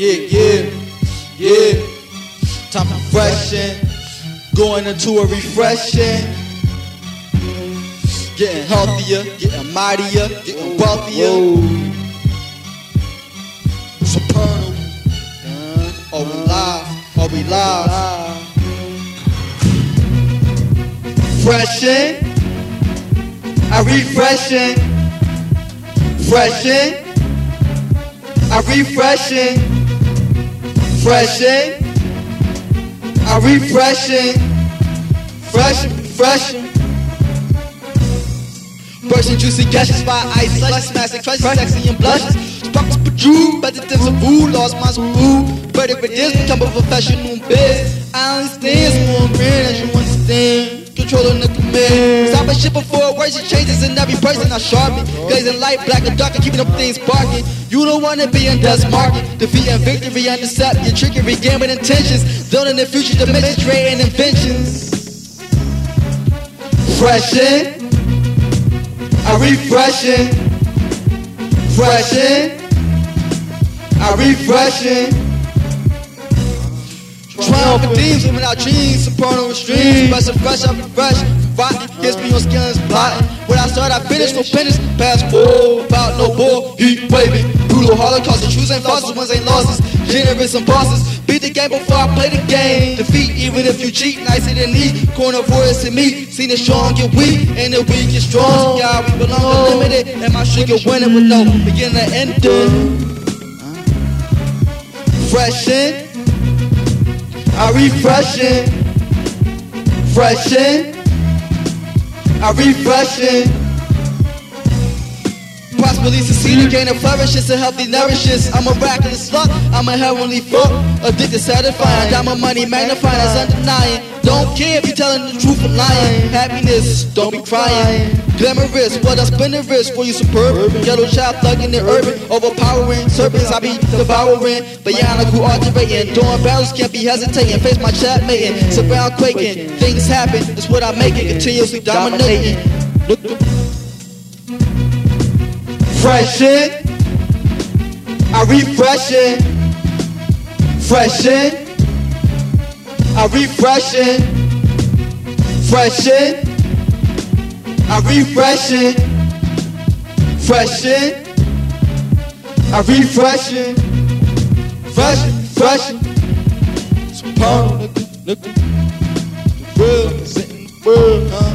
Yeah, yeah, yeah. Time for freshen. Going into a refreshing. Getting healthier, getting mightier, getting wealthier. Supernal. Uh, are we live? Are we live? Freshen. I refreshing. Freshen. I refreshing. Freshen. I'm refreshing. Freshen, freshen. Bursting juicy gushes by ice slushes, smashing crushes, sexy and blushes. Sparks protrude, but the tips of food, lost my food. But if it is, become a professional biz. I understand, small brand as you understand. Controlling the command. Stop a shit before words and changes in every person I sharpen. Blazing light, black and dark, and keeping up things sparking. You don't wanna be in dust market. Defeat and victory, intercept your trickery, gambling intentions. Building the future dimensions, trading inventions. Freshen. I refreshing, freshen, I refreshing. Triumph for teams, living out dreams, soprano with streams, special fresh, I'm fresh. Rock gets me on skins, plotting. When I start, I finish, no finish. Pass forward, about no ball, heat waving. Brutal holocaust, the truths ain't false, ones ain't losses. Generous and bosses. Beat the game before I play the game. Defeat, even if you cheat, nicer than me. Corner voice to me. Seen the strong get weak, and the weak get strong. God, we belong unlimited. And my shit get winning with no beginning to ending. Freshen. I refreshing. Freshen. I refreshing. Possibly succeed again and flourish. It's a healthy nourishes. I'm a miraculous luck. I'm a heavenly fuck. Addicted, satisfying. Diamond money magnifying. That's undenying. Don't care if you're telling the truth or lying. Happiness, don't be crying. Glamorous, what I spin the wrist for you superb. Yellow child thugging the urban. Overpowering serpents, I be devouring. Bionicle alterating. Doing battles, can't be hesitating. Face my chat mating. Surround quaking. Things happen, it's what I make it. Continuously dominating. Look, look. Freshen. I refreshing. Freshen. I refreshing. Freshen. I refreshing. Freshen. I refreshing. Freshen, freshen. Some pump, look, look, the real, sitting, real, huh?